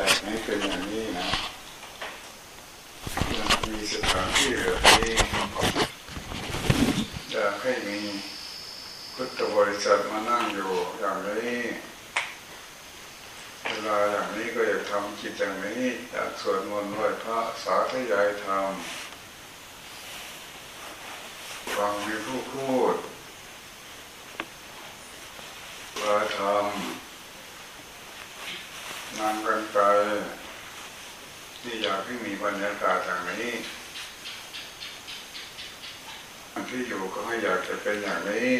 แต่ไม่เป็นอย่างนี้นะยังมีสถานที่แบบนี้อยากให้มีพุทธบริษัทมานั่งอยู่อย่างนี้เวลาอย่างนี้ก็อยากทำกิจอย่างนี้อยากสวดมนต์ไหว้พระสาธยายธรรมฟังมีผู้พูดว่าธร รมนกันไปที่อยากให้มีบรรยากาศอย่างนี้อันที่อยู่ก็ให้อยากจะเป็นอย่างนี้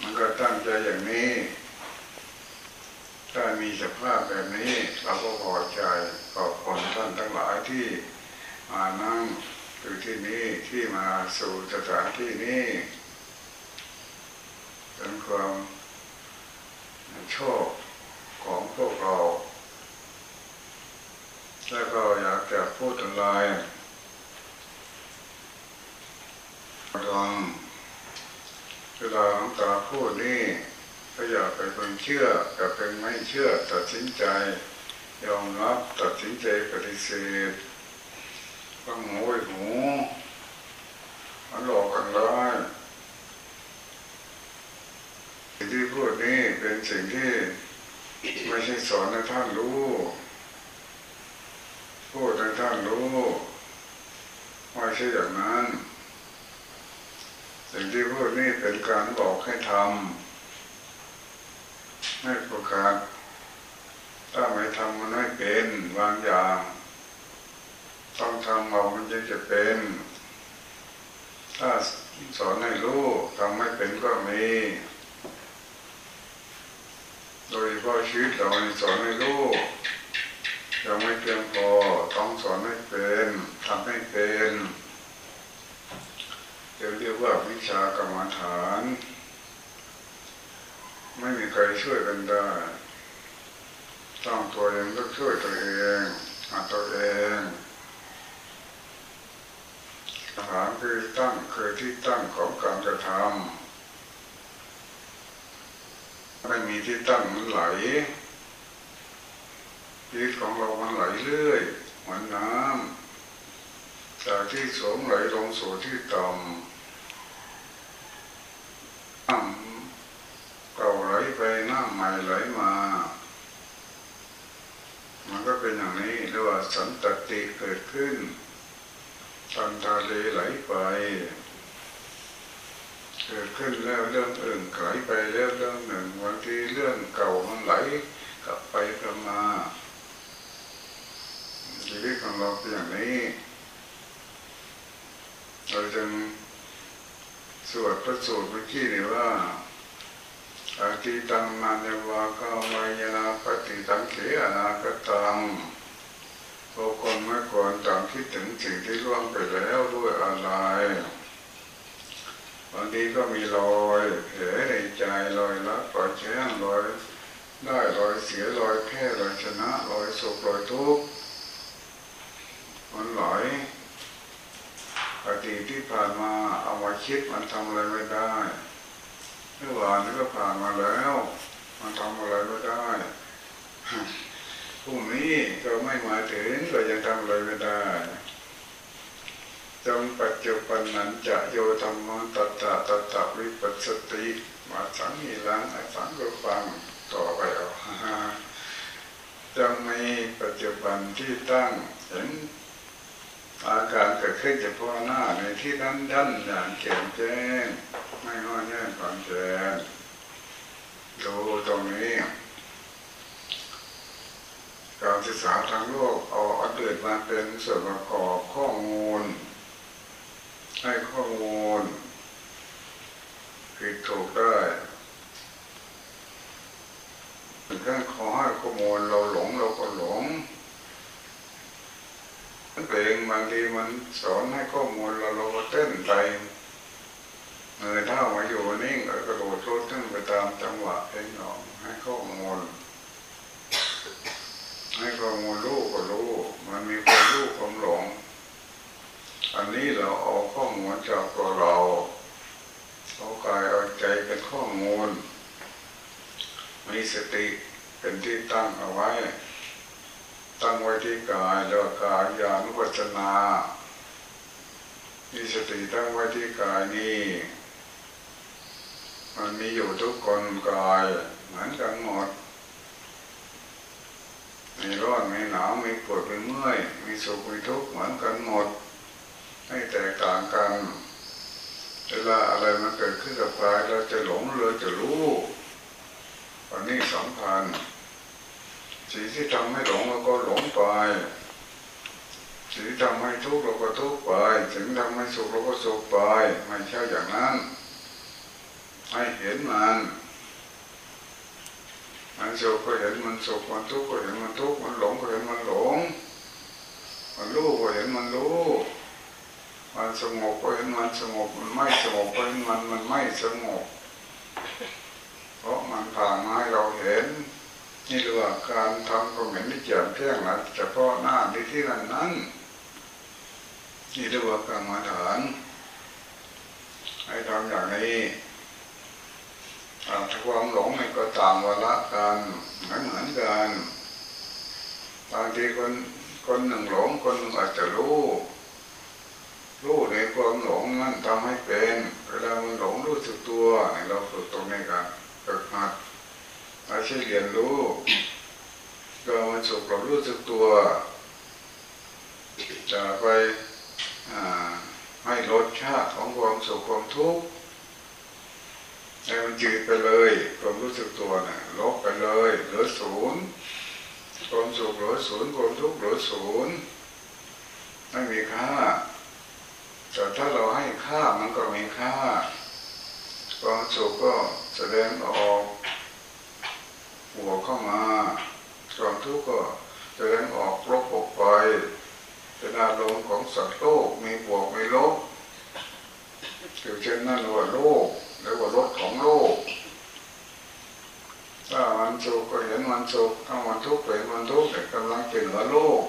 มันก็ตั้งใจอย่างนี้ ถ้ามีสภาพแบบนี้ เราก็พอใจขอบคุณท่านทั้งหลายที่มานั่งอยู่ที่นี่ที่มาสู่สถานที่นี้เป็นความโชค ของพวกเรา แล้วก็อยากจะพูดอะไรลองเวลาหลวงตาพูดนี่ก็อย่าไปเป็นเชื่ออย่าเป็นไม่เชื่อตัดสินใจ ยอมรับตัดสินใจปฏิเสธฟังหูไว้หูมันหลอกกันได้สิ่งที่พูดนี่เป็นสิ่งที่ ไม่ใช่สอนให้ท่านรู้พูดให้ท่านรู้ไม่ใช่อย่างนั้นสิ่งที่พูดนี่เป็นการบอกให้ทำให้ประกาศถ้าไม่ทำมันไม่เป็นบางอย่าง ต้องทำเอามันจะจะเป็น ถ้าสอนให้รู้ทำไม่เป็นก็มี โดยเฉพาะชีวิตเราสอนให้รู้ยังไม่เพียงพอต้องสอนให้เป็นทำให้เป็นเรียกว่าวิชากรรมฐาน ไม่มีใครช่วยกันได้ต้องตัวเองต้องช่วยตัวเองหาตัวเองสถานคือตั้งคือที่ตั้งของการกระทำ ไม่มีที่ตั้งมันไหลชีวิตของเรามันไหลเรื่อยเหมือนน้ำจากที่สูงไหลลงสู่ที่ต่ำน้ำเก่าไหลไปน้ำใหม่ไหลมา มันก็เป็นอย่างนี้เรียกว่าสันตติเกิดขึ้นสันทะเลไหลไป เกิดขึ้นแล้วเรื่องอื่นไหลไปแล้วเรื่องหนึ่งบางทีเรื่องเก่ามันไหลกลับไปกลับมาชีวิตของเราเป็นอย่างนี้ เราจึงสวดพระสูตรเมื่อกี้นี่ว่าอาทิตังนานวาคามายนาปฏิตังเขอนาคตังโอคนไม่ควรต่างคิดถึงสิ่งที่ล่วงไปแล้วด้วยอะไร บางทีก็มีรอยแผลในใจรอยรักรอยแช่งรอยได้รอยเสียรอยแพ้รอยชนะรอยสุขรอยทุกข์มันไหลอดีตที่ผ่านมาเอามาคิดมันทำอะไรไม่ได้เมื่อวานนี้ก็ผ่านมาแล้ว มันทำอะไรไม่ได้พรุ่งนี้ก็ไม่มาถึงก็ยังทำอะไรไม่ได้ จงปัจจุบันนั้นจะโยธรรมตัตตะตัตตะวิปัสสติมาสังหิลังไอ้ฟังก็ฟังต่อไปเอาจงมีปัจจุบันที่ตั้งเห็นอาการเกิดขึ้นเฉพาะหน้าในที่นั้นยันอย่างแจ่มแจ้งไม่ห้อยแน่ความแจ้งดูตรงนี้ การศึกษาทางโลกเอาอันอื่นมาเป็นส่วนประกอบข้อมูล ให้ข้อมูลผิดถูกได้ถึงขั้นขอให้ข้อมูลเราหลงเราก็หลงเพลงบางทีมันสอนให้ข้อมูลเราเราก็เต้นไปเงินเท่ามาอยู่นิ่งกระโดดรถขึ้นไปตามจังหวะเพลงหนองให้ข้อมูลให้ข้อมูลรู้ก็รู้ มันมีความรู้ความหลง อันนี้เราเอาข้อมูล จากตัวเราเอากายเอาใจเป็นข้อมูล มีสติเป็นที่ตั้งเอาไว้ ตั้งไว้ที่กายแล้วกายญาณุปัจนามีสติตั้งไว้ที่กายนี้มันมีอยู่ทุกคนกายเหมือนกันหมดมีร้อนมีหนาวมีปวดมีเมื่อย มีสุขมีทุกข์เหมือนกันหมด ไม่แตกต่างกันเวลาอะไรมันเกิดขึ้นกับกายเราจะหลงเราจะรู้อันนี้สำคัญสิ่งที่ทำให้หลงเราก็หลงไปสิ่งที่ทำให้ทุกข์เราก็ทุกข์ไปสิ่งที่ทำให้สุขเราก็สุขไป ไม่ใช่อย่างนั้น ให้เห็นมันมันสุขก็เห็นมันสุขมันทุกข์ก็เห็นมันทุกข์มันหลงก็เห็นมันหลง มันรู้ก็เห็นมันรู้ มันสงบก็เห็นมันสงบมันไม่สงบก็เห็นมันมันไม่สงบ เพราะมันผ่านมาให้เราเห็น นี่เรียกว่าการทำความเห็นที่แจ่มแจ้งนะเฉพาะหน้าที่ที่นั้นนั้นนี่เรียกว่ากรรมฐานให้ทำอย่างนี้ถ้าความหลงก็ต่างวาระกันเหมือนเหมือนกันบางทีคนคนหนึ่งหลงคนหนึ่งอาจจะรู้ รู้ในความหลงนั้นทำให้เป็น เวลามันหลงรู้สึกตัวเราฝึกตรงนี้กันฝึกหัดอาชีพเรียนรู้ก็มันสุขเรารู้สึกตัว จะไปให้รสชาติของความสุขความทุกข์ให้มันจืดไปเลยความรู้สึกตัวนะ่ะลบไปเลยเหลือศูนย์ความสุขเหลือศูนย์ความทุกข์เหลือศูนย์ไม่มีค่า แต่ถ้าเราให้ค่ามันก็มีค่าความสุขก็แสดงออกหัวเข้ามาความทุกข์ก็แสดงออกลบออกไปเป็นอารมณ์ของสัตว์โลกมีบวกมีลบอยู่เช่นนั้นว่าโลกหรือว่ารถของโลก ถ้ามันสุขก็เห็นมันสุขถ้ามันทุกข์เห็นมันทุกข์แต่กำลังเป็นเหนือโลก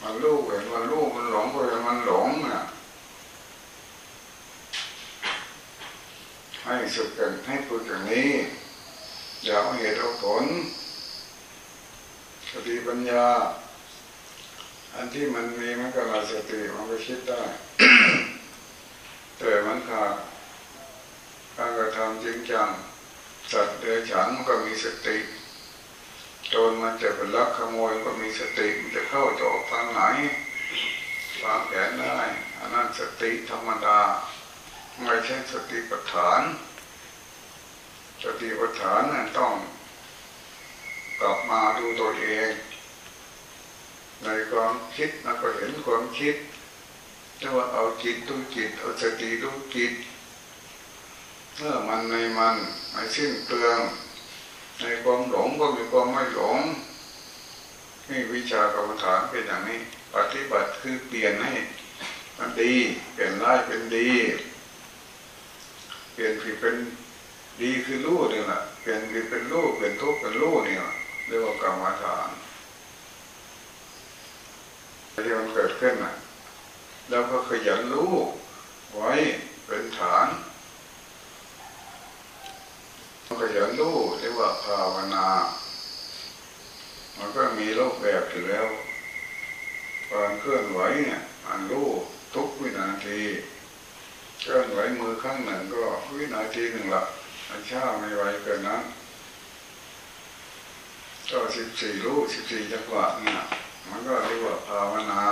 มันลูกเห็นมันลูกมันหลงก็เห็นมันหลงน่ะให้สุขกันให้พูดอย่างนี้อย่าเอาเหตุเอาผลสติปัญญา อันที่มันมีมันก็ราสติมันก็คิดได้แต่มันขาดการกระทำจริงจังสัตว์เดรัจฉานมันก็มีสติ โจรมันจะเป็นลักขโมยก็มีสติมันจะเข้าจะออกทางไหนวางแผนได้อันนั้นสติธรรมดาไม่ใช่สติปัฏฐาน สติปัฏฐานนั้นต้องกลับมาดูตัวเอง ในความคิดนันก็เห็นความคิดเรียกว่าเอาจิตดูจิต เอาสติดูจิตเมื่อมันในมันไม่สิ้นเปลือง ในความหลงก็มีความไม่หลงนี่วิชากรรมฐานเป็นอย่างนี้ ปฏิบัติคือเปลี่ยนให้มันดี เปลี่ยนร้ายเป็นดี เปลี่ยนผิดเป็นดีคือรู้นี่แหละเปลี่ยนผิดเป็นรู้เปลี่ยนทุกข์เป็นรู้นี่เรียกว่ากรรมฐานที่มันเกิดขึ้นนะแล้วก็ขยันรู้ไว้เป็นฐาน ขยันรู้เรียกว่าภาวนา มันก็มีโลกแบบอยู่แล้วการเคลื่อนไหวเนี่ยอันรู้ทุกวินาทีเคลื่อนไหวมือข้างหนึ่งก็วินาทีหนึ่งละอันช้าไม่ไหวเกินนั้นก็สิบสี่รู้สิบสี่จังหวะเนี่ยมันก็เรียกว่าภาวนา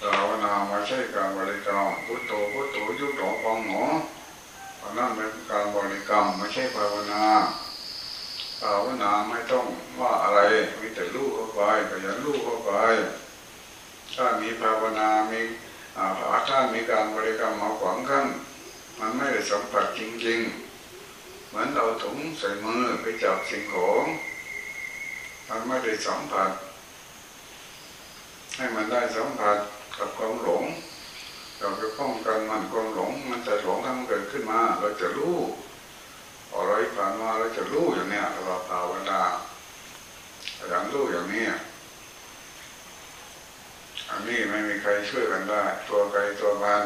ภาวนาม่ใช่การบริกรรมพุทโธพุทโธยุบหนอฟองหนอ นั่นเป็นการบริกรรมไม่ใช่ภาวนา ภาวนาไม่ต้องว่าอะไรมีแต่รู้เข้าไปขยันรู้เข้าไป ถ้ามีภาวนา มีอาถ้ามีการบริกรรมมาขวางกั้นมันไม่ได้สัมผัสจริงๆ เหมือนเราถุงใส่มือไปจับสิ่งของมันไม่ได้สัมผัส ให้มันได้สัมผัสกับความหลงเราไปป้องกันมันความหลง มันจะหลงถ้ามันเกิด ขึ้นมา เราจะรู้อร่อยผ่านมาเราจะรู้อย่างเนี้ยเราภาวนาอย่างรู้อย่างนี้อันนี้ไม่มีใครช่วยกันได้ ตัวใครตัวมัน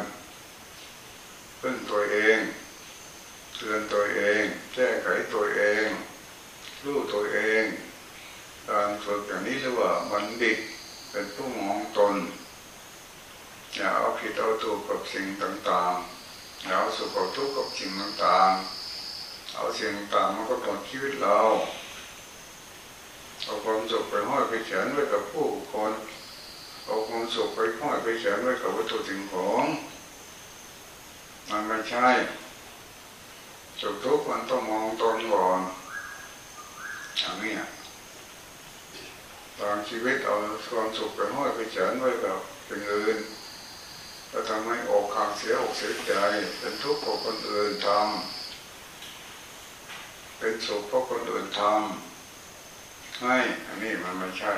พึ่งตัวเองเตือนตัวเอง แก้ไขตัวเอง รู้ตัวเอง การฝึกอย่างนี้เรียกว่ามันดิตเป็นผู้มองตนอย่าเอาผิดเอาถูกกับสิ่งต่างๆ เอาสุขเอาทุกข์กับสิ่งต่างๆเอาสิ่งต่างมันก็หมดชีวิตเราเอาความสุขไปห้อยไปเขียนไว้กับผู้คนเอาความสุขไปห้อยไปเขียนไว้กับวัตถุสิ่งของมันไม่ใช่สุขทุกข์มันต้องมองตนก่อนอย่างนี้บางชีวิตเอาความสุขไปห้อยไปเขียนไว้กับสิ่งอื่น ก็ทำให้อกหักเสียอกเสียใจเป็นทุกข์เพราะคนอื่นทำเป็นสุขเพราะคนอื่นทำให้อันนี้มันไม่ใช่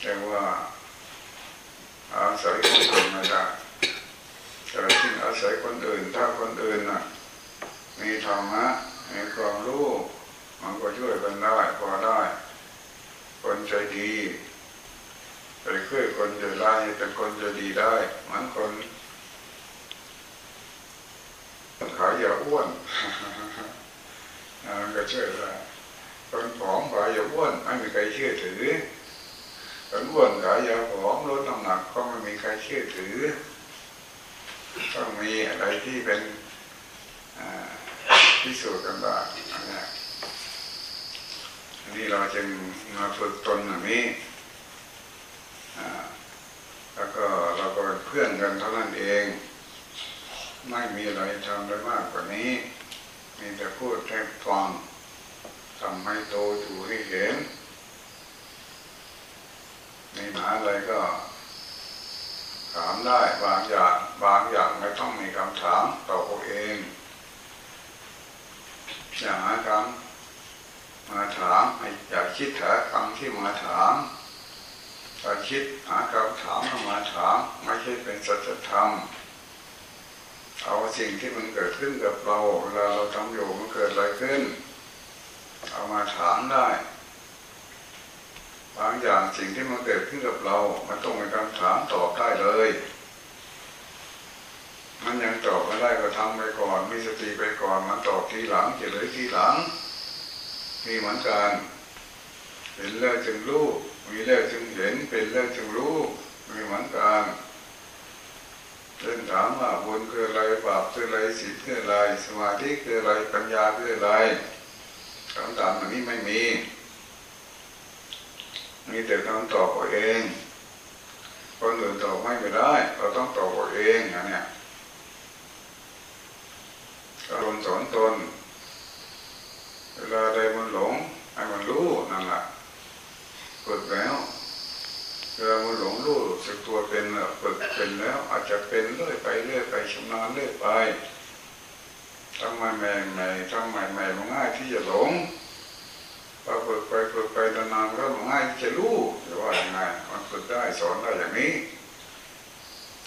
แต่ว่าอาศัยคนอื่นไม่ได้แต่ที่อาศัยคนอื่นถ้าคนอื่นน่ะ มีธรรมะมีความรู้มันก็ช่วยกันได้พอได้ คนใจดี ไปช่วยคนจร้ายเป็นคนใจดีได้เหมือนคนขายยาอ้วนก็ช่วยได้คนผอมขายยาอ้วนไม่มีใครเชื่อถือคนอ้วนขายยาผอมลดน้ำหนักก็ไม่มีใครเชื่อถือต้องมีอะไรที่เป็นพิสูจน์กันได้อันนี้เราจึงมาฝึกตนอย่างนี้ แล้วก็เราก็เป็นเพื่อนกันเท่านั้นเอง ไม่มีอะไรทำได้มากกว่านี้ มีแต่พูดแค่ฟังทำให้โตอยู่ให้เห็นมีหาอะไรก็ถามได้บางอย่างบางอย่างไม่ต้องมีคำถามต่อบเองอย่าหาคำมาถามอย่าคิดหาคำที่มาถาม ถ้าคิดหาคำถามมาถาม ไม่ใช่เป็นสัจธรรมเอาสิ่งที่มันเกิดขึ้นกับเราเวลาเราทำอยู่มันเกิดอะไรขึ้น เอามาถามได้บางอย่างสิ่งที่มันเกิดขึ้นกับเรา มันต้องเป็นคำถามตอบได้เลย มันยังตอบไม่ได้ก็ทำไปก่อน มีสติไปก่อน มันตอบทีหลังจะเลยทีหลัง มีเหมือนกัน เห็นแล้วจึงรู้ มีแล้วจึงเห็นเป็นแล้วจึงรู้มีเหมือนกันเรื่องถามว่าบุญคืออะไรบาปคืออะไรศีลคืออะไร สมาธิคืออะไรปัญญาคืออะไรคำถามอันนี้ไม่มี มีแต่คำตอบตัวเองคนอื่นตอบไม่ได้ เราต้องตอบตัวเองอย่างนี้ตนสอนตน เวลาใดมันหลงให้มันรู้นั่นแหละ ฝึกแล้วเวลามันหลงรู้สึกตัวเป็นฝึกเป็นแล้ว อาจจะเป็นเรื่อยไปเรื่อยไปชำนาญเรื่อยไปทำไมใหม่ใหม่ทำใหม่ใหม่มันง่ายที่จะหลงพอฝึกไปฝึกไปนานๆก็ง่ายที่จะรู้จะว่ายังไงมันฝึกได้สอนได้อย่างนี้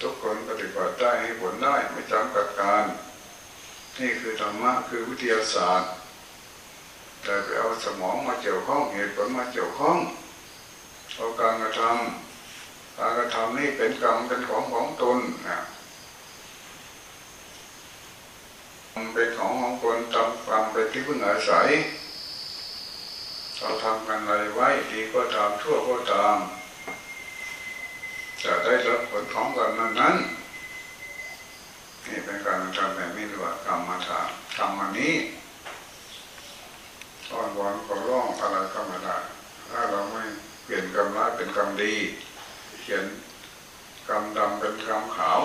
ทุกคนปฏิบัติได้ให้ผลได้ไม่จำกัดการ นี่คือธรรมะคือวิทยาศาสตร์ แต่ไปเอาสมองมาเกี่ยวข้องเหตุผลมาเกี่ยวข้อง เอาการกระทำการกระทำนี่เป็นกรรมเป็นของของตนนะเป็นของของคนทำกรรมเป็นที่พึ่งอาศัยเราทำกันอะไรไว้ดีก็ตามชั่วก็ตามจะได้รับผลของกันนั้นนั้นนี่เป็นการทำแบบนี้หรือว่ากรรมมาถามทำมันนี้ตอนวันก็ร้องอะไรก็ไม่ได้ถ้าเราไม่ เปลี่ยนกรรมร้ายเป็นกรรมดี เขียนกรรมดำเป็นกรรมขาว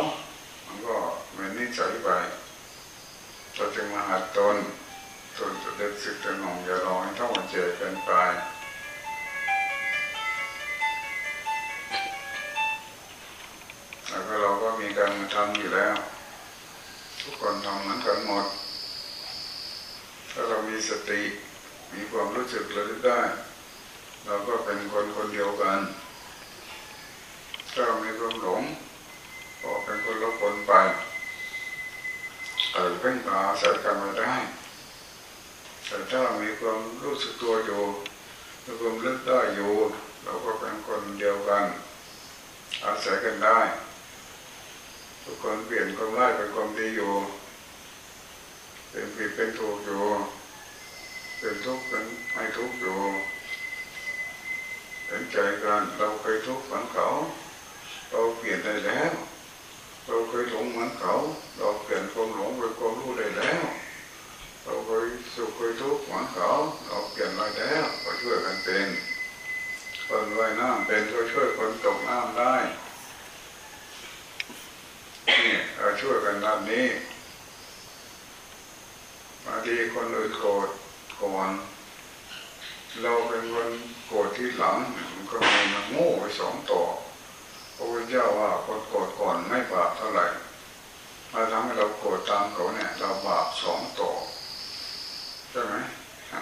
มันก็เหมือนนิสัยไปเราจึงมาหัดตนจนจะเด็กสิบจะหนองอย่ารอให้ท่องเจอกันไปแล้วก็เราก็มีการทำอยู่แล้ว ทุกคนทำเหมือนกันหมด ถ้าเรามีสติ มีความรู้สึกระลึกได้ เราก็เป็นคนคนเดียวกันถ้ามีความหลงก็เป็นคนละคนไปเกิดเพ่งตาใส่กันไม่ได้แต่ถ้ามีความรู้สึกตัวอยู่มีความลึกได้อยู่ เราก็เป็นคนเดียวกัน อาศัยกันได้ ทุกคนเปลี่ยนความร้ายเป็นความดีอยู่เป็นผิดเป็นถูกอยู่เป็นทุกข์เป็นไม่ทุกข์อยู่ เป็นใจกันเราเคยทุกข์เหมือนเขา เราเปลี่ยนได้แล้ว เราเคยหลงเหมือนเขา เราเปลี่ยนความหลงเป็นความรู้ได้แล้ว เราเคยสุขเคยทุกข์เหมือนเขา เราเปลี่ยนได้แล้วก็ช่วยกันเป็นคนว่ายน้ำเป็นก็ช่วยคนตกน้ำได้นี่เราช่วยกันด้านนี้บางทีคนอื่นโกรธก่อนเราเป็นคน โกรธที่หลังมันก็มีมันโง่ไปสองต่อพระพุทธเจ้าว่าคนโกรธก่อนไม่บาปเท่าไหร่มาทำให้เราโกรธตามเขาเนี่ย เราบาปสองต่อใช่ไหม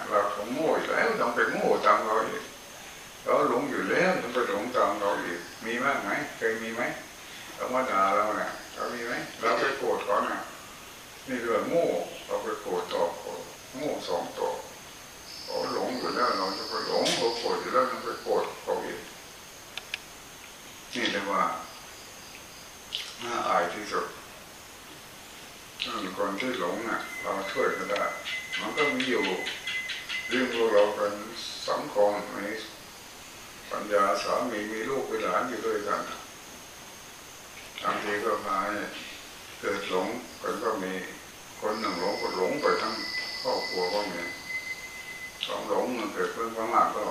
เราเขาโง่อยู่แล้วต้องไปโง่ตามเราอีกเราหลงอยู่แล้วต้องไปหลงตามเราอีกมีมากไหมเคยมีไหมเรามาด่าเราเนี่ยเรามีไหมเราไปโกรธเขาเนี่ยนี่เรื่องโง่เราไปโกรธต่อโง่สองต่อเขาหลงอยู่แล้วเราจะไปหลงเขาโกรธอยู่แล้วมันไปโกรธเขาอีกนี่เรียกว่าน่าอายที่สุดคนที่หลงน่ะเราช่วยก็ได้ มันก็มีอยู่เรื่องพวกเราเป็นสังคมมีปัญญาสามีมีลูกมีหลานอยู่ด้วยกันบางทีก็พาเกิดหลงคนก็มีคนหนึ่งหลงก็หลงไปทั้งครอบครัวก็มีสองหลงมันเกิดเพื่อนมากก็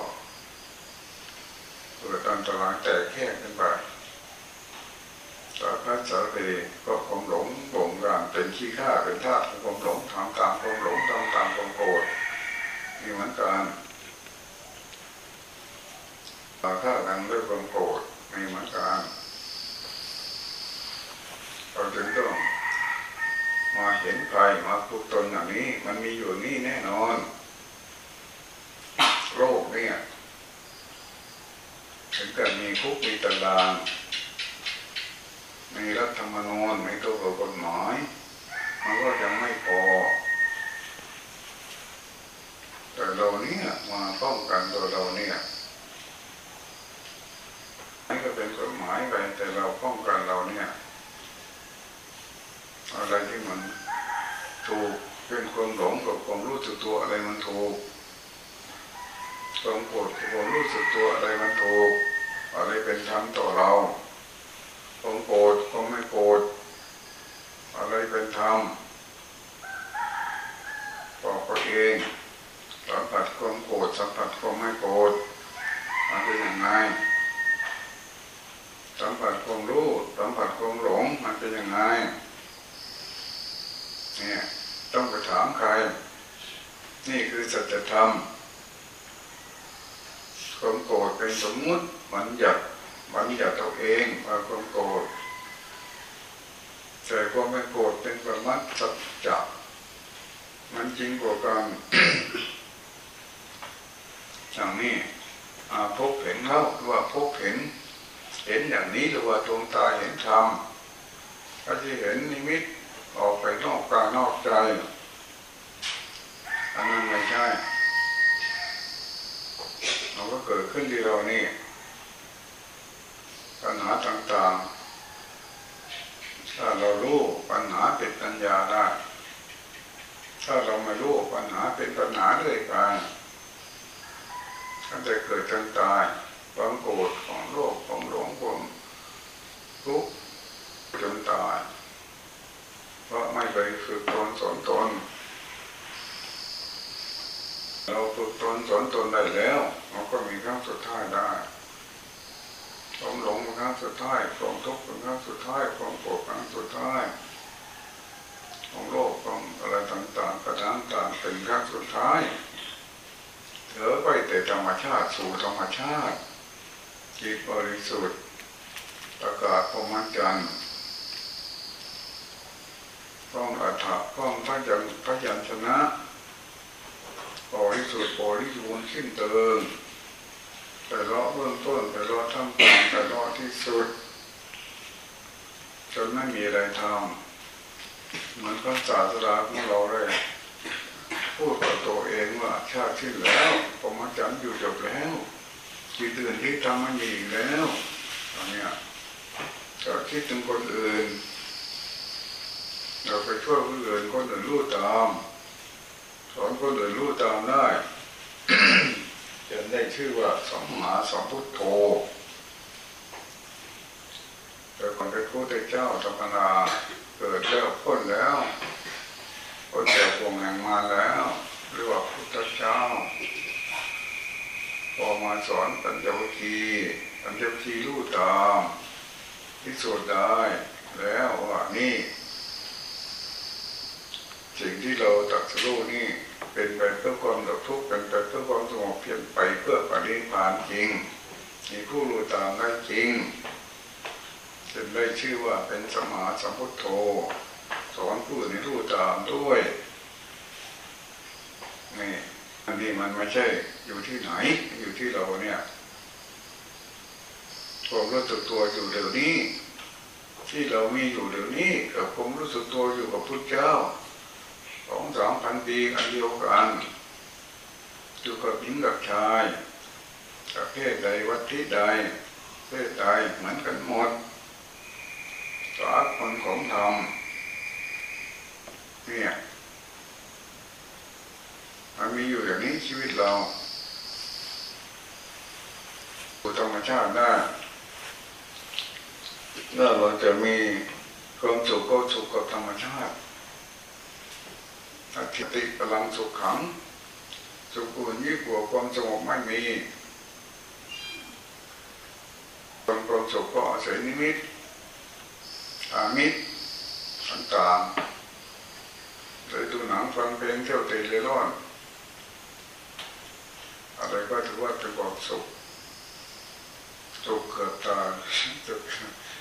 เกิดอันตรายแตกแค่กันไปสารพัดสารเพก็ความหลงบ่งการเป็นขี้ข้าเป็นทาสของความหลงทำตามความหลงทำตามความโกรธมีเหมือนกันต่าฆ่ากันด้วยความโกรธมีเหมือนกันเรา จึงต้องมาเห็นใครมาพูดตนอย่างนี้ มันมีอยู่นี่แน่นอน โรคเนี่ยถึงกับมีคุกมีตารางมีรัฐธรรมนูญมีตัวกฎหมายมันก็ยังไม่พอ แต่เราเนี่ยมาป้องกันตัวเราเนี่ยนี่ก็เป็นกฎหมายไปแต่เราป้องกันเราเนี่ย อะไรที่มันถูกเป็นความหลงกับความรู้สึกตัวอะไรมันถูกความโกรธความรู้สึกตัวอะไรมันถูก อะไรเป็นธรรมต่อเราความโกรธความไม่โกรธอะไรเป็นธรรมบอกตัวเองสัมผัสความโกรธสัมผัสความไม่โกรธมันเป็นยังไงสัมผัสความรู้สัมผัสความหลงมันเป็นยังไง เนี่ยต้องไปถามใคร นี่คือสัจธรรมความโกรธเป็นสมมุติมันหยัดมันหยัดตัวเองมาความโกรธแต่ความไม่โกรธเป็นประมัดสัจจะมันจริงกว่ากันอย่างนี้พบเห็นเขาหรือว่าพบเห็น เห็นอย่างนี้หรือว่าดวงตาเห็นธรรมถ้าที่เห็นนิมิต ออกไปนอกกายนอกใจอันนั้นไม่ใช่มันก็เกิดขึ้นที่เรานี่ปัญหาต่างๆ ถ้าเรารู้ปัญหาเป็นปัญญาได้ ถ้าเราไม่รู้ปัญหาเป็นปัญหาเรื่อยไปก็จะเกิดจนตายความโกรธของโลกของหลงความทุกข์จนตาย เพราะไม่ไปฝึกตนสอนตนเราฝึกตนสอนตนได้แล้วมันก็มีครั้งสุดท้ายได้ความหลงเป็นครั้งสุดท้ายความทุกข์เป็นครั้งสุดท้ายความโกรธครั้งสุดท้ายของโลกของอะไรต่างๆกระทั่งต่างเป็นครั้งสุดท้ายเถอไปแต่ธรรมชาติสู่ธรรมชาติจิตบริสุทธิ์ประกาศพรหมจันทรร ต้องอัฏฐะต้องพระยันพระยัญชนะบริสุทธิ์บริบูรณ์ขึ้นเติมแต่รอเบื้องต้นแต่รอท่ามกลางแต่รอที่สุด จนไม่มีอะไรทำเหมือนพระศาสดาของเราเลย พูดกับตัวเองว่าชาติที่แล้วผมมาจำอยู่จบแล้วจิตอื่นที่ทำมันมีอีกแล้วตอนนี้ก็คิดถึงคนอื่น เราไปช่วยคนอื่นคนอื่นรู้ตามสอนคนอื่นรู้ตามได้จะได้ชื่อว่าสัมมาสัมพุทโธแต่ก่อนเป็นพระเจ้าธรรมนาเกิดแล้วพ้นแล้วพ้นจากวงแห่งมาแล้วเรียกว่าพุทธเจ้าพอมาสอนปัญจวัคคีปัญจวัคคีรู้ตามที่สุดได้แล้วว่านี่ สิ่งที่เราตัดสู้นี่เป็นไปเพื่อความดับทุกข์เป็นไปเพื่อความสงบเพียงไปเพื่อปฏิพานจริง มีผู้รู้ตามได้จริงจึงได้ชื่อว่าเป็นสมาสัมพุทโธสอนผู้ในรู้ตามด้วยนี่อันนี้มันไม่ใช่อยู่ที่ไหน อยู่ที่เราเนี่ยความรู้สึกตัวอยู่เดี๋ยวนี้ ที่เรามีอยู่เดี๋ยวนี้กับความรู้สึกตัวอยู่กับพุทธเจ้า องสามพันปีอันเดียวกัน อยู่กับหญิงกับชายกับเพศใดวัดที่ใดเพศใดเหมือนกันหมดสาคนของธรรมเนี่ยมันมีอยู่อย่างนี้ชีวิตเราอยู่ธรรมชาติได้ถ้าเราจะมีความสุขก็สุขกับธรรมชาติ อธิติพลังสุขขัง สุขอื่นยิ่งกว่าความสงบไม่มีความความสุขก็อาศัยนิมิตอามิตรต่างๆเลยดูหนังฟังเพลงเที่ยวเตะเล่ร่อนอะไรก็ถือว่าเป็นความสุขสุขเกือบตายสุข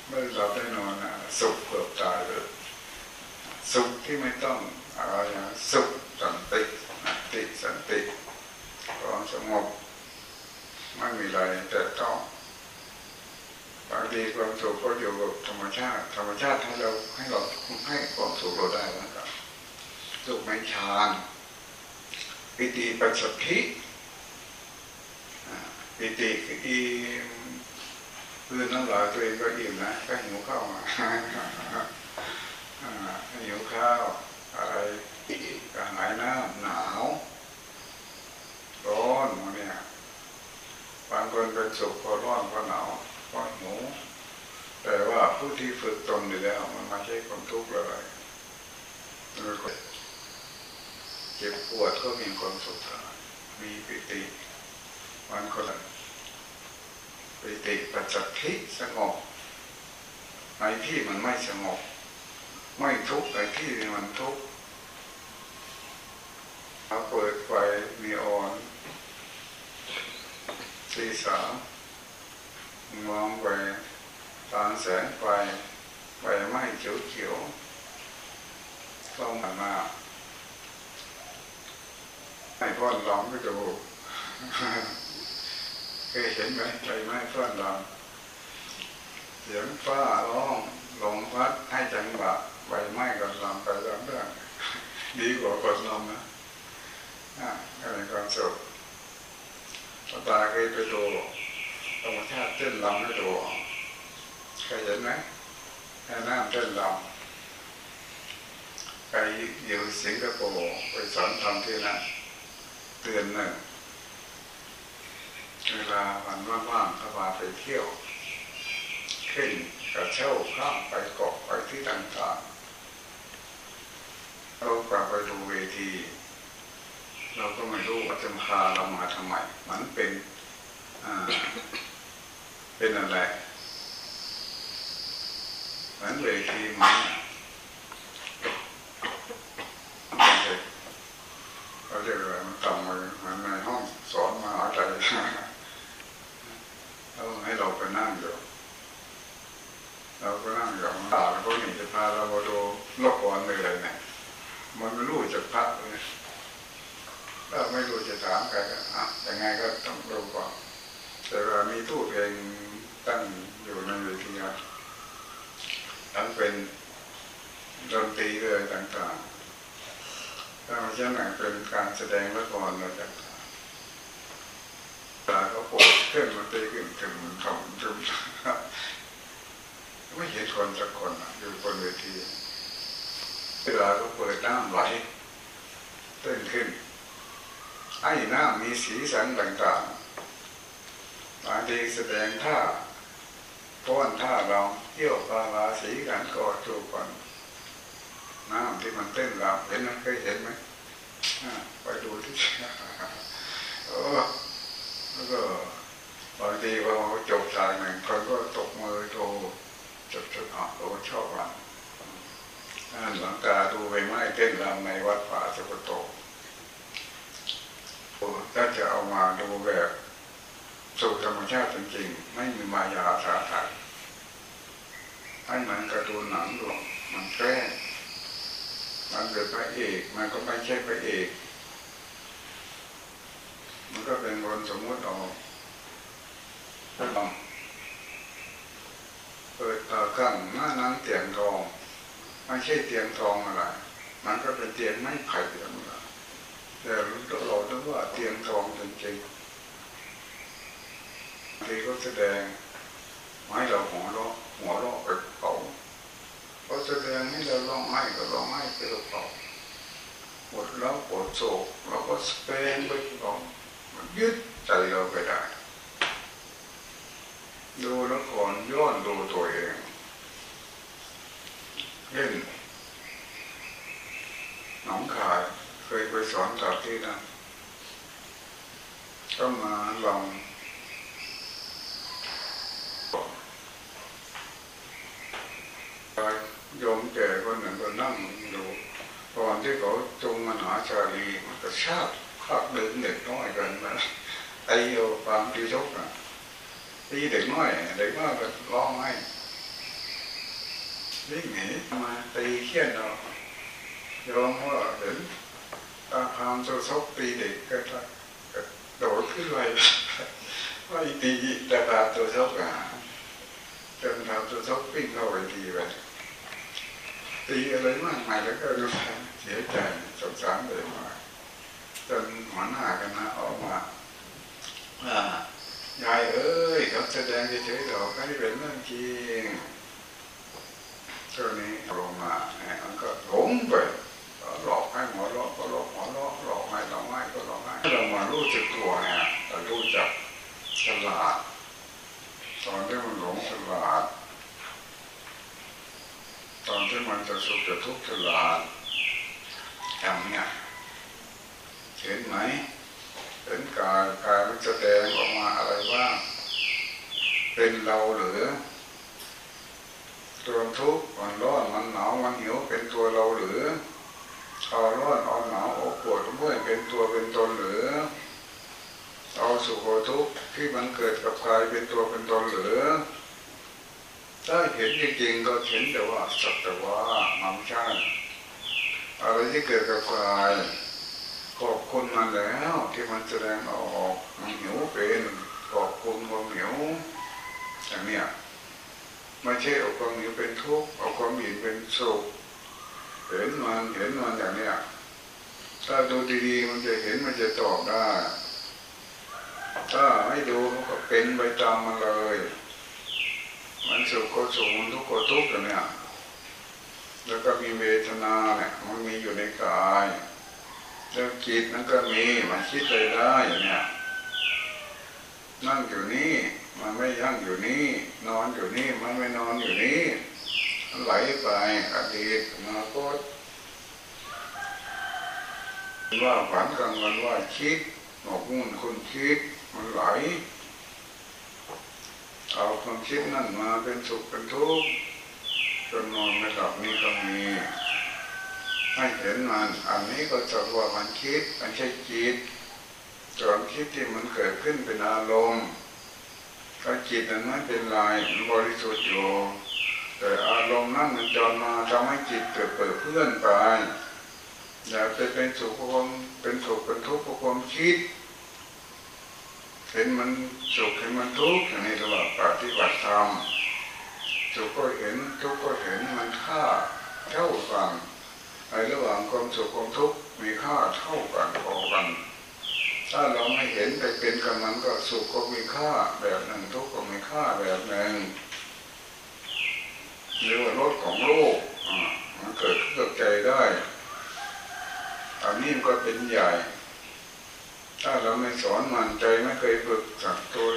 ไม่หลับได้นอนนะสุขเกือบตายเลยสุขที่ไม่ต้อง อะไรนะสุขสันตินันติสันติความสงบไม่มีอะไรแต่ต้องบางทีความสุขก็อยู่กับธรรมชาติ ธรรมชาติให้เราให้เราให้ความสุขเราได้นะครับสุขในฌานปิติปัสสธิปิติคืออิ่มคือน้ำลายตัวเองก็อิ่มนะก็หิวข้าวมาหิวข้าว กระหายน้ำหนาว ร้อนมาเนี่ยบางคนเป็นสุขพอร้อนพอหนาวพอหิวแต่ว่าผู้ที่ฝึกตนอยู่แล้ว มันไม่ใช่ความทุกข์เลยเจ็บปวดก็มีความสุขมีปิติมันคนละปิติปัจจัทิสงบในที่มันไม่สงบ ไม่ทุกข์ในที่มันทุกข์เราเปิดไฟมีออนสีสามมองไปตามแสงไฟไฟไหม้เขียวเขียวเข้ามามาให้พ่อนลองไปดูเคยเห็นไหมไฟไหม้พ่อนลองเสียงฟ้าร้องลมพัดให้จังหวะ ใบไม้ก็ลำไปลำเรื่องดีกว่ากดลมนะก็เป็นความสุขตาเคยไปดูธรรมชาติเต้นลำให้ดูเคยเห็นไหมแค่น้ำเต้นลำไปอยู่สิงคโปร์ไปสอนทำที่นั่นเตือนหนึ่งเวลาวันว่างๆเขาพาไปเที่ยว ขึ้นกระเช้าข้ามไปเกาะไปที่ต่างๆ เรากลับไปดูเวที เราก็ไม่รู้ว่าจะพาเรามาทำไม มันเป็นเป็นอะไรเหมือนเวทีมันเขาเรียกอะไรมันต่ำเลยมันในห้องสอนมาหาใจแล้วให้เราไปนั่งอยู่เราก็นั่งอยู่ตาแล้วก็หนีจะพาเรามาดูโลกวันเลยเนี่ยมันไม่รู้จะพักเลยถ้าไม่รู้จะถามใครก็อะยังไงก็ต้องรู้ก่อนแต่ว่ามีตู้เพลงตั้งอยู่ในเวทีนะทั้งเป็นดนตรีเลยต่างๆถ้าไม่ใช่หนังเป็นการแสดงละครอะไรต่างๆตาก็ปวดขึ้นมันตีขึ้นถึงทำจุ่มไม่เห็นคนสักคนอยู่บนเวทีเวลาก็เปิดน้ำไหลเต้นขึ้นไอ้น้ำมี สีสันต่างบางทีแสดงท่าป้อนท่าเราเที่ยวปาราสีกันกอดจูบกันน้ำที่มันเต้นรำเห็นไหมเคยเห็นไหมไปดูที่เออแล้วก็บางทีพอจบฉากหนึ่งคนก็ตกมือโทรจดจดอะโอ้ชอบรำหลังตาดูใบไม้เต้นรำในวัดป่าสุกโต ถ้าจะเอามาดูแบบสู่ธรรมชาติจริงๆ ไม่มีมายาสาถัดให้เหมือนกระตูนหนังดวงมันแกล้งมันเป็นพระเอกมันก็ไม่ใช่พระเอก มันก็เป็นคนสมมติอาลองเปิดตากั้งหน้านั้นเตียงทองไม่ใช่เตียงทองอะไร มันก็เป็นเตียงไม้ไผ่ธรรมดา แต่เราต้องว่าเตียงทองจริงๆทีก็แสดงให้เราหัวเราะหัวเราะไปเป่าเขาแสดงให้เราร้องไห้ก็ร้องไห้ไปเป่าปวดแล้วปวดโศกเราก็สเปนไปเป่ามันยึดใจเราไปได้ ดูและครย้อนดูตัวเองเล่นหนองคาย เคยไปสอนกับที่นั่นก็มาลองโยมแก่คนหนึ่งก็นั่งดูตอนที่เขาจงมหาชาลีมันก็ชาติขับเดินเด็กน้อยกันมาไอ้โยความที่ชกอะตีเด็กน้อยเด็กน้อยก็ร้องไห้วิ่งหนีมาตีเขี้ยนเราโยมว่าเห็น ตาพามโซซกตีเด็กก็โดดขึ้นไปไม่ตีตาพามโซซกอะจนทำโซซกปิ้งเข้าไปตีไปตีอะไรมากมายแล้วก็รู้สึกเสียใจสงสารเลยมาจนหัวหน้ากันนะออกมาว่ายายเอ้ยเขาแสดงเฉยๆหรอกไม่เป็นเรื่องจริงตัวนี้ลงมาเนี่ยมันก็หลงไปหลอกให้หัวเราะก็หลอกหัวเราะหลอกให้เราไม่ก็หลอกให้เรู้จักตัวเนี่ยเรารู้จักฉลาด ตอนที่มันหลงฉลาด ตอนที่มันจะสุขจะทุกข์ฉลาดอย่างเนี้ยเห็นไหมเห็นกายกายมันแสดงออกมาอะไรว่า เป็นเราหรือตัวทุกข์มันร้อนมันหนาวมันหิวเป็นตัวเราหรือเอาร้อนเอาหนาวเอาปวดเมื่อยเป็นตัวเป็นตนหรือ เอาสุขทุกข์ที่มันเกิดกับกายเป็นตัวเป็นตนหรือถ้าเห็นจริงๆก็เห็นแต่ว่าสักแต่ว่ามันใช่อะไรที่เกิดกับกายขอบคุณมันแล้วที่มันแสดงออกมันหิวเป็นขอบคุณความหิวอย่างเนี้ยไม่ใช่เอาความหิวเป็นทุกข์เอาความหิวเป็นสุขเห็นมันเห็นมันอย่างเนี้ยถ้าดูดีๆมันจะเห็นมันจะตอบได้ ถ้าไม่ดูมันก็เป็นไปตามมันเลย มันสุขก็สุขทุกข์ก็ทุกข์อย่างเนี้ยแล้วก็มีเวทนาเนี่ยมันมีอยู่ในกายแล้วจิตมันก็มีมันคิดไปได้อย่างเนี้ยนั่งอยู่นี่ มันไม่ยั่งอยู่นี่ นอนอยู่นี่ มันไม่นอนอยู่นี่ไหลไปอดีตอนาคตว่าฝันกลางวันว่าคิดหมกมุ่นคนคิด มันไหลเอาความคิดนั่นมาเป็นสุขเป็นทุกข์จนนอนไม่หลับนี่ก็มีให้เห็นมันอันนี้ก็จะว่ามันคิดมันใช่จิตความคิดที่มันเกิดขึ้นเป็นอารมณ์ก็จิตนั้นไม่เป็นลายมันบริสุทธิ์อยู่แต่อารมณ์นั้นมันจอนมาทำให้จิตเกิดเปิดเพื่อนไปอย่าไปเป็นสุขความเป็นสุขเป็นทุกข์ความคิด เห็นมันสุขเห็นมันทุกข์อย่างนี้เรียกว่าปฏิบัติธรรมสุขก็เห็นทุกข์ก็เห็นมันค่าเท่ากันในระหว่างความสุขความทุกข์มีค่าเท่ากันพอกัน ถ้าเราไม่เห็นไปเป็นกับมันก็สุขก็มีค่าแบบหนึ่งทุกข์ก็มีค่าแบบหนึ่งหรือว่ารถของโลกมันเกิดขึ้นกับใจได้อันนี้ก็เป็นใหญ่ ถ้าเราไม่สอนมันใจไม่เคยฝึกสักตัว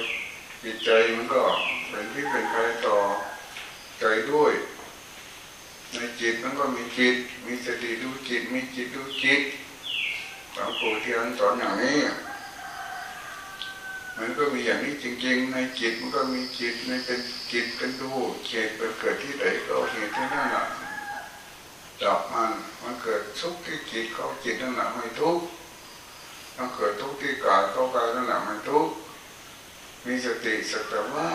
จิตใจมันก็เป็นที่เป็นใครต่อใจด้วย ในจิตมันก็มีจิต มีสติดูจิต มีจิตดูจิตหลวงปู่เทียนสอนอย่างนี้ มันก็มีอย่างนี้จริง ๆ ในจิตมันก็มีจิตในเป็นจิตเป็นดูเขตเกิดที่ไหนก็เหตุที่นั่นแหละดับมันมันเกิดทุกข์ที่จิตเขาจิตนั่นแหละไม่ทุกข์ันเกิดทุกข์ที่กายเขากายนั่นแหละไม่ทุกข์มีสติสักแต่ว่า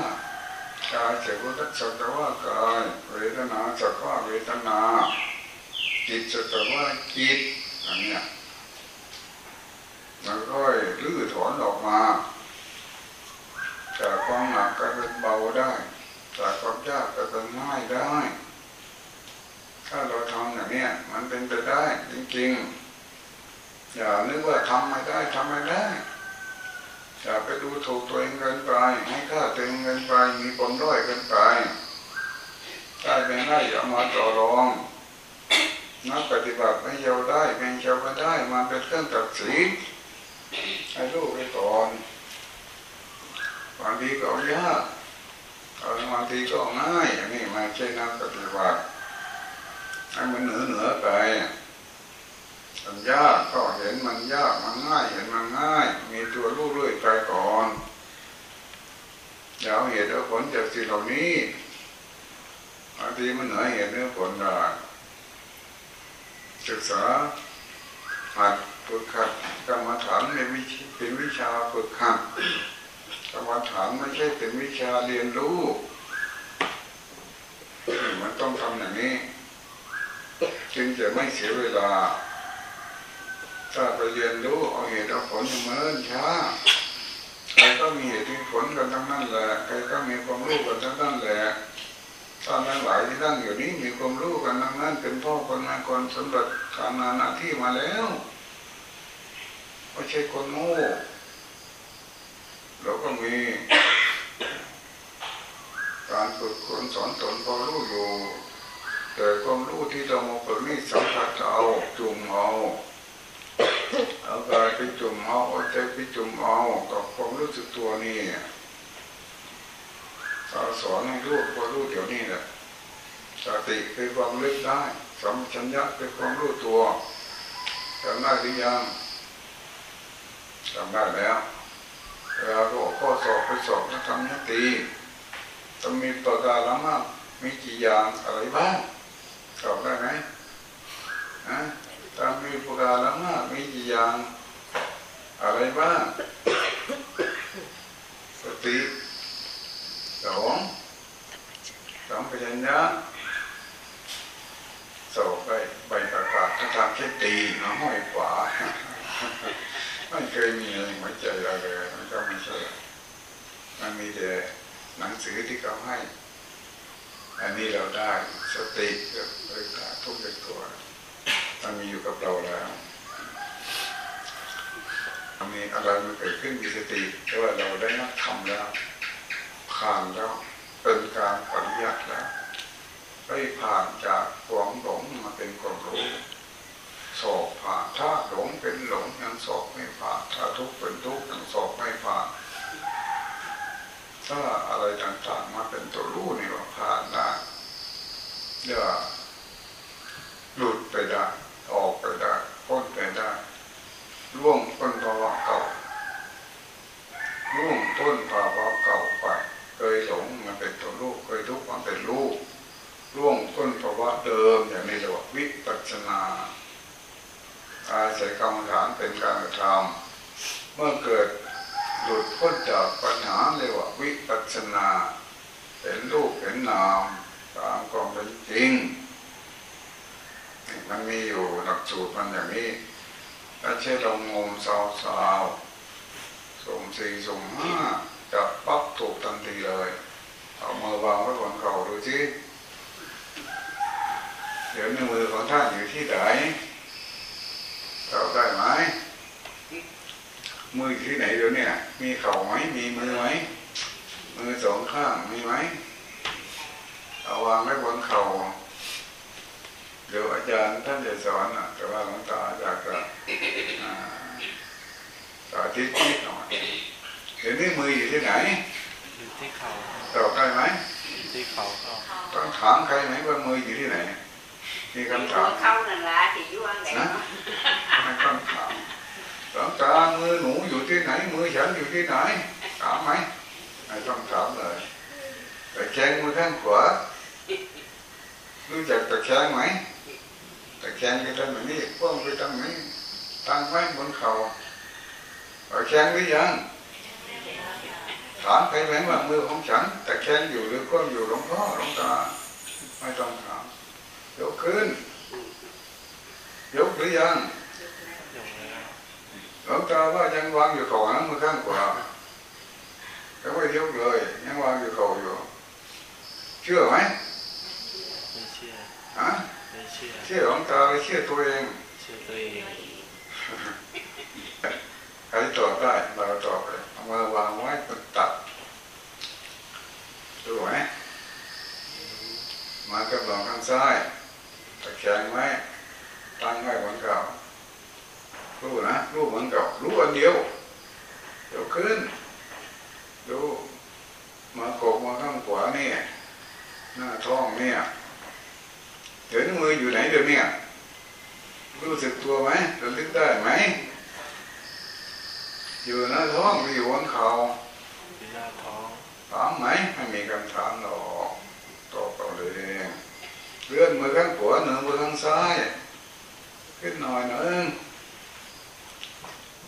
กายเสกุตัสักแต่ว่ากายเวทนาสักว่าเวทนาจิตสักแต่ว่าจิตอันเนี้ยมันก็ลื้อถอนออกมาจากความหนักก็เป็นเบาได้จากความยากก็เป็นง่ายได้ ถ้าเราทำอย่างนี้มันเป็นไปได้จริงๆ อย่านึกว่าทำไม่ได้ทำไม่ได้อย่าไปดูถูกตัวเองเกินไปให้ค่าตัวเองเกินไปมีความด้อยเกินไปได้เป็นได้อย่ามาต่อรองนักปฏิบัติไม่เยาได้เป็นเยาไม่ได้มาเป็นเครื่องตัดสินให้ลูกไปก่อนบางทีก็ยากบางทีก็ง่ายอันนี้มาใช่นักปฏิบัติให้มันเหนือเหนือไป มันยากก็เห็นมันยากมันง่ายเห็นมันง่าย มีตัวรู้เรื่อยไปก่อนอย่าเอาเหตุเอาผลจากสิ่งเหล่านี้บางทีมันเหนือเหตุเหนือผลได้ศึกษาหัดฝึกขัดกรรมฐานเป็นวิเป็นวิชาฝึกขัดกรรมฐานไม่ใช่เป็นวิชาเรียนรู้มันต้องทำอย่างนี้ จึงจะไม่เสียเวลา ถ้าไปเรียนรู้เอาเหตุเอาผลเมินช้าใครก็มีเหตุมีผลกันทั้งนั้นแหละใครก็มีความรู้กันทั้งนั้นแหละท่านทั้งหลายที่นั่งอยู่นี้มีความรู้กันทั้งนั้น เป็นพ่อคนแม่คนสำเร็จการงานหน้าที่มาแล้วไม่ใช่คนโง่เราก็มีการฝึกฝนสอนตนพอรู้อยู่ แต่ความรู้ที่เรามาฝึกนี่สัมผัสเอาจุ่มเอา เอากายไปจุ่มเอาใจไปจุ่มเอากับความรู้สึกตัวนี่เราสอนให้รู้พอรู้เดี๋ยวนี้แหละสติคือความลึกได้สัมชัญญะคือความรู้ตัวจำได้หรือยังจำได้แล้วเวลาก็ข้อสอบไปสอบนักธรรมนักตีต้องมีประการละมากมีกี่อย่างอะไรบ้างตอบได้ไหมนะ ต้องมีประการละมากมีกี่อย่างอะไรบ้างสติสองสองปัญญาสอบไปใบประกาศทางเทศตีน้ห้อยขวาไม่เคยมีอะไรหัวใจเราเลย มันก็ไม่ใช่มันมีแต่หนังสือที่เขาให้ อันนี้เราได้สติกับเรื่องทุกอย่างตัว มันมีอยู่กับเราแล้วมันมีอะไรมันเกิดขึ้นมีสติแต่ว่าเราได้นักทำแล้วผ่านแล้วเป็นการปฏิยัติแล้วได้ผ่านจากความหลงมาเป็นความรู้สอบผ่านถ้าหลงเป็นหลงยังสอบไม่ผ่านถ้าทุกข์เป็นทุกข์ยังสอบไม่ผ่านถ้าอะไรต่างๆมาเป็นตัวรู้นี่ว่าผ่านได้เรียวาหลุดไปได้ออกไปได้พ้นไปได้ล่วงต้นภาวะเก่าล่วงต้นภาวะเก่าไปเคยหลงมันเป็นตัว ทุกข์มันเป็นรู้ล่วงต้นภาวะเดิมอย่างนี้เรียกว่าวิปัสนาอาศัยกรรมฐานเป็นการกระทำเมื่อเกิดหลุดพ้นจากปัญหาเรียกว่าวิปัสนาเห็นรูปเห็นนามตามความเป็นจริงมันมีอยู่หลักสูตรมันอย่างนี้ถ้าเช่เรางมสาวสาวส่งสี่ส่งห้าจะปั๊บถูกทันทีเลย เอามือวางไว้บนเข่าดูสิเดี๋ยวในมือของท่านอยู่ที่ไหนเราได้ไหมมือที่ไหนเดี๋ยวนี้มีเข่าไหมมีมือไหมมือสองข้างมีไหมเอาวางไว้บนเข่าเดี๋ยวอาจารย์ท่านจะสอนนะแต่ว่าหลวงตาอยากจะสาธิตนิดหน่อยเดี๋ยวนี้มืออยู่ที่ไหน ที่เขาตอบได้ไหมอยู่ที่เขาก็ต้องถามใครไหมว่ามืออยู่ที่ไหนมีคำถามเข้านั่นละที่อยู่อันไหนนะไม่ต้องถามหลวงตามือหนูอยู่ที่ไหน มือฉันอยู่ที่ไหนถามไหมไม่ต้องถามเลยแต่แขงมือข้างขวารู้จักตะแคงไหมตะแคงไปทางนี้ป้องไปทางนี้ตั้งไว้บนเข่าตะแคงหรือยัง ถามใครไหมว่ามือของฉันตะแคงอยู่หรือก้มอยู่หลวงพ่อหลวงตาไม่ต้องถามยกขึ้นยกหรือยังยกแล้วหลวงตาว่ายังวางอยู่ก่อนนะมือข้างขวายังไม่ยกเลย ยังวางอยู่เข่าอยู่ เชื่อไหมไม่เชื่อฮะไม่เชื่อเชื่อหลวงตาหรือเชื่อตัวเองเชื่อตัวเองใครตอบได้เราตอบเลย เอาวางไว้บนตัดดูไหมมากับหลองข้างซ้ายตะแคงไว้ตั้งไว้บนเก่ารู้นะรู้เหมือนเก่ารู้อันเดียวเดี๋ยวขึ้นดูมากบมาข้างขวาเนี่ยหน้าท้องเนี่ยเดี๋ยวมืออยู่ไหนเดี๋ยวเนี่ยรู้สึกตัวไหมระลึกได้ไหม อยู่หน้าท้องหรืออยู่บนเขาอยู่หน้าท้องถามไหมไม่มีคำถามหรอกตอบเอาเลยเลื่อนมือข้างขวาเหนือมือข้างซ้ายขึ้นหน่อยหนึง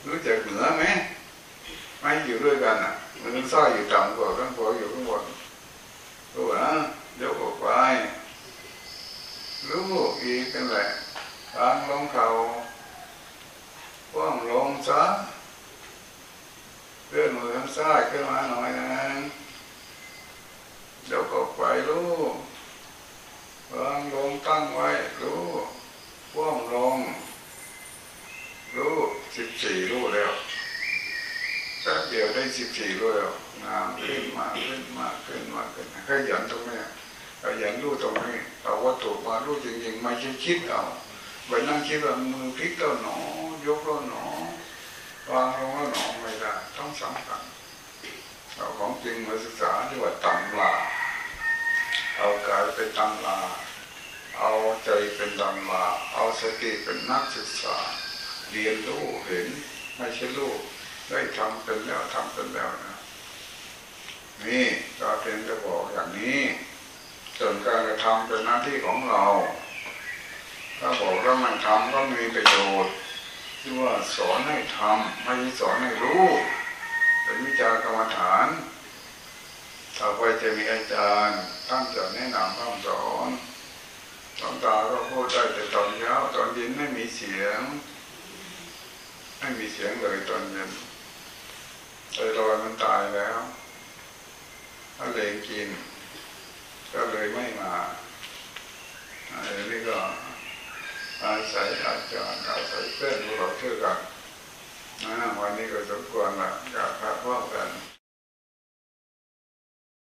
รู้จักเหนือไหมไม่อยู่ด้วยกันอะมือข้างซ้ายอยู่ต่ำกว่าข้างขวาอยู่ข้างบนรู้นะยกออกไปรู้อีกกันแหละวางลงเขาว่างลงซะ เลื่อนมือข้างซ้ายขึ้นมาหน่อยนึงยกออกไปรู้วางลงตั้งไว้รู้ว่างลง รู้สิบสี่รู้แล้วแป๊บเดียวได้สิบสี่รู้แล้วงามขึ้นมาขึ้นมาขึ้นมาขึ้นมาขยันตรงนี้ขยันรู้ตรงนี้เอาวัตถุมารู้จริงๆไม่ใช่คิดเอาไปนั่งคิดว่ามือพลิกแล้วหนอยกแล้วหนอวางลงแล้วหนอ ได้ต้องสำคัญเอาของจริงมาศึกษาที่ว่าตำราเอากายเป็นตำราเอาใจเป็นตำราเอาสติเป็นนักศึกษา เรียนรู้เห็นไม่ใช่รู้ได้ทำเป็นแล้วทำเป็นแล้วนะนี่ก็เป็นจะบอกอย่างนี้ส่วนการกระทำเป็นหน้าที่ของเรา ถ้าบอกว่ามันทำก็มีประโยชน์ ที่ว่าสอนให้ทำไม่ใช่สอนให้รู้เป็นวิชากรรมฐานต่อไปจะมีอาจารย์ตั้งใจแนะนำคำสอนหลวงตาก็พูดได้แต่ตอนเช้าตอนเย็นไม่มีเสียง ไม่มีเสียงเลยตอนเย็นไตรอยมันตายแล้วถ้าเลงกิน ก็เลยไม่มาอันนี้ก็ อาศัยอาจารย์อาศัยเพื่อนของเราช่วยกันนะวันนี้ก็สมควรละกับพระพ่อกัน